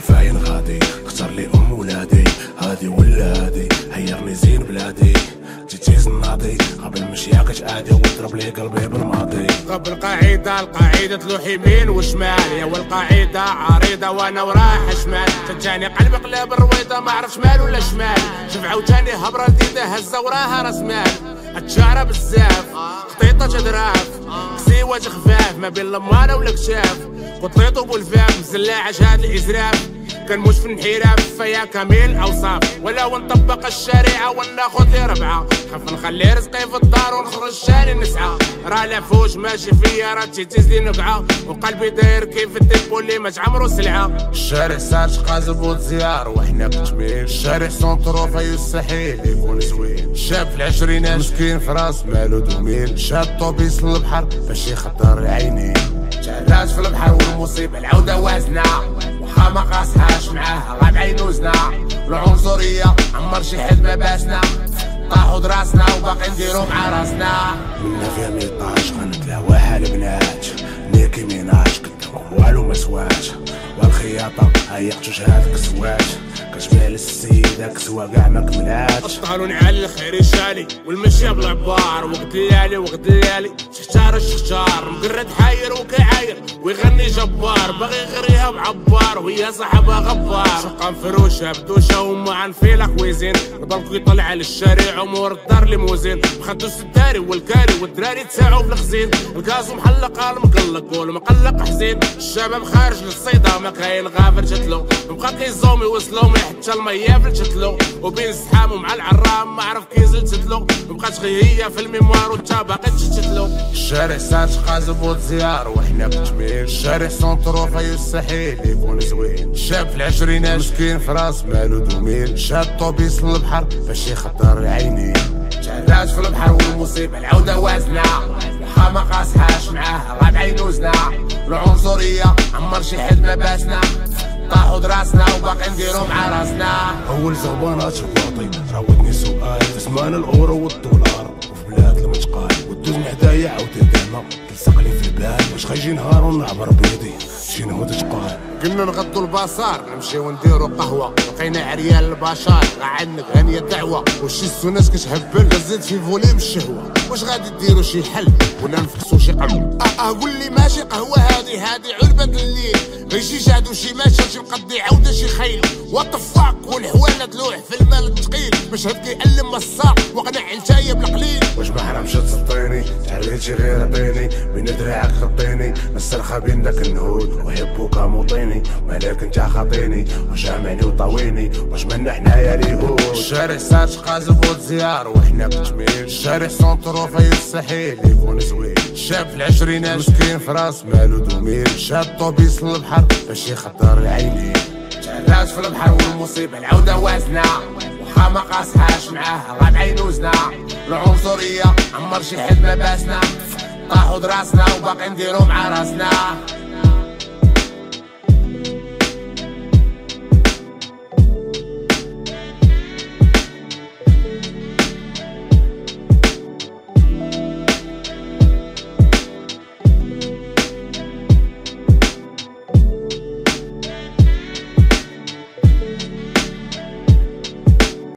فاين غادي؟ نختار لي أم ولادي. هادي ولا هادي حيرني زين بلادي. جيتي زناضي قبل مشياقك عادي وضرب لي قلبي بالماضي. قبل قاعدة القاعدة تلوح يمين وشمال. يا والقاعدة عريضة وأنا وراح شمال. شجعني قلبي قلب الرويضة ما عرف شمال ولا شمال. شوف عاوتاني هبرة جديدة هزة وراها راس مال. بزاف خطيطة جدران. كسيوة خفاف ما بين لمانة والكشاف قطيطو بالفاف مزلاعش هاد الإزراف. كنموت في الانحراف فيا كامل أوصاف. ولا ونطبق الشريعة وناخذ لي ربعة. خاف نخلي رزقي في الدار ونخرج شاني نسعى. راه لافوش ماشي فيا راه تيزيد نقعه وقلبي داير كيف الديبو اللي ما تعمرو سلعه الشارع صار قازب وزيار وحنا بتجميل الشارع سونترو فيستحيل يكون زوين. شاب في العشرينات مسكين في راس مالو دوميل. شاد طوبيس للبحر باش يخطر العينين جهلاش في البحر والمصيبة العودة وازنة. ما قاسهاش معاه غاب عينوزنا العنصريه عمر شي حد ما باسنا طاحوا دراسنا وباقي نديرو مع راسنا. منا فيها ميطاج غنتلاوى حال بنات نيكي ميناج قدامك والو ما سواش. والخياطة هيقتوش هاد الكسوات كتبيع للسيدة كسوة كاع ما كملاتش الطالون على الخير يشالي والمشي بالعبار وقت الليالي وقت الليالي. شختار الشختار مقرد حاير وكعاير. ويغني جبار باغي يغريها بعبار. وهي صاحبها غبار. شقا مفروشة بدوشة وما عن فيلة خويزين وضلكو يطلع للشارع ومور الدار ليموزين. مخدو السداري والكاري والدراري تساعوا في الخزين. الكاز محلق المقلق والمقلق حزين. الشباب خارج للصيدة ما كاين غافر جتلو بقى كيزوم يوصلو حتى المية في الجتلو وبين الزحام ومع العرام ما عرف كي زلتلو مبقات غير هي في الميموار وانت باقي تشتتلو الشارع سات قازب وتزيار وحنا بتجميل الشارع سونترو فيستحيل يكون زوين. شاب في العشرينات مسكين في راس مالو دوميل. شاد طوبيس للبحر باش يخطر العينين جهدات في البحر والمصيبة العودة وازنة. ما قاسهاش معاه غاب عينوزنا العنصرية عمر شي حد ما باسنا. طاحوا دراسنا وباقي نديرو مع راسنا. أول زغبانات الباطي راودني سؤال. في زمان الأورو والدولار. وفي بلاد المتقال ودوز من حدايا عاودي ديما تلصق لي في البال واش غيجي نهار ونعبر بيدي. شنو تقال قلنا نغضوا البصار نمشيو نديرو قهوة. لقينا عريان البشر. عندك غنية دعوة وشي السوناس كتهبل غزيت في فوليم الشهوة. واش غادي ديرو شي حل؟ ولا نفكسو شي قلب أه أه قول لي ماشي قهوة هادي هادي علبة الليل. غير شي جاد وشي ماشي شي مقضي عودة شي خيل. وات فاك والحوالة تلوح في المال الثقيل. مشهد كيألم مساق وقنع نتايا بالقليل واش ما حرمش تسطيني تعريتي غير عطيني بين دراعك خطيني. مسرخة بين داك النهود وحبوك موطيني مالك انت خاطيني وجامعني وطويني. واش منا حنايا ليهود الشارع ساتش قازب وتزيار وحنا بتجميل الشارع سونترو فيستحيل يكون زوين شاب في العشرينات مسكين في راس مالو دوميل. شاد طوبيس للبحر باش يخطر العينين جهلاش في البحر والمصيبة العودة وازنة. واخا ما قاسهاش معاه غاب عينوزنا العنصرية. عمر شي حد ما باسنا طاحوا دراسنا وباقي نديرو مع راسنا.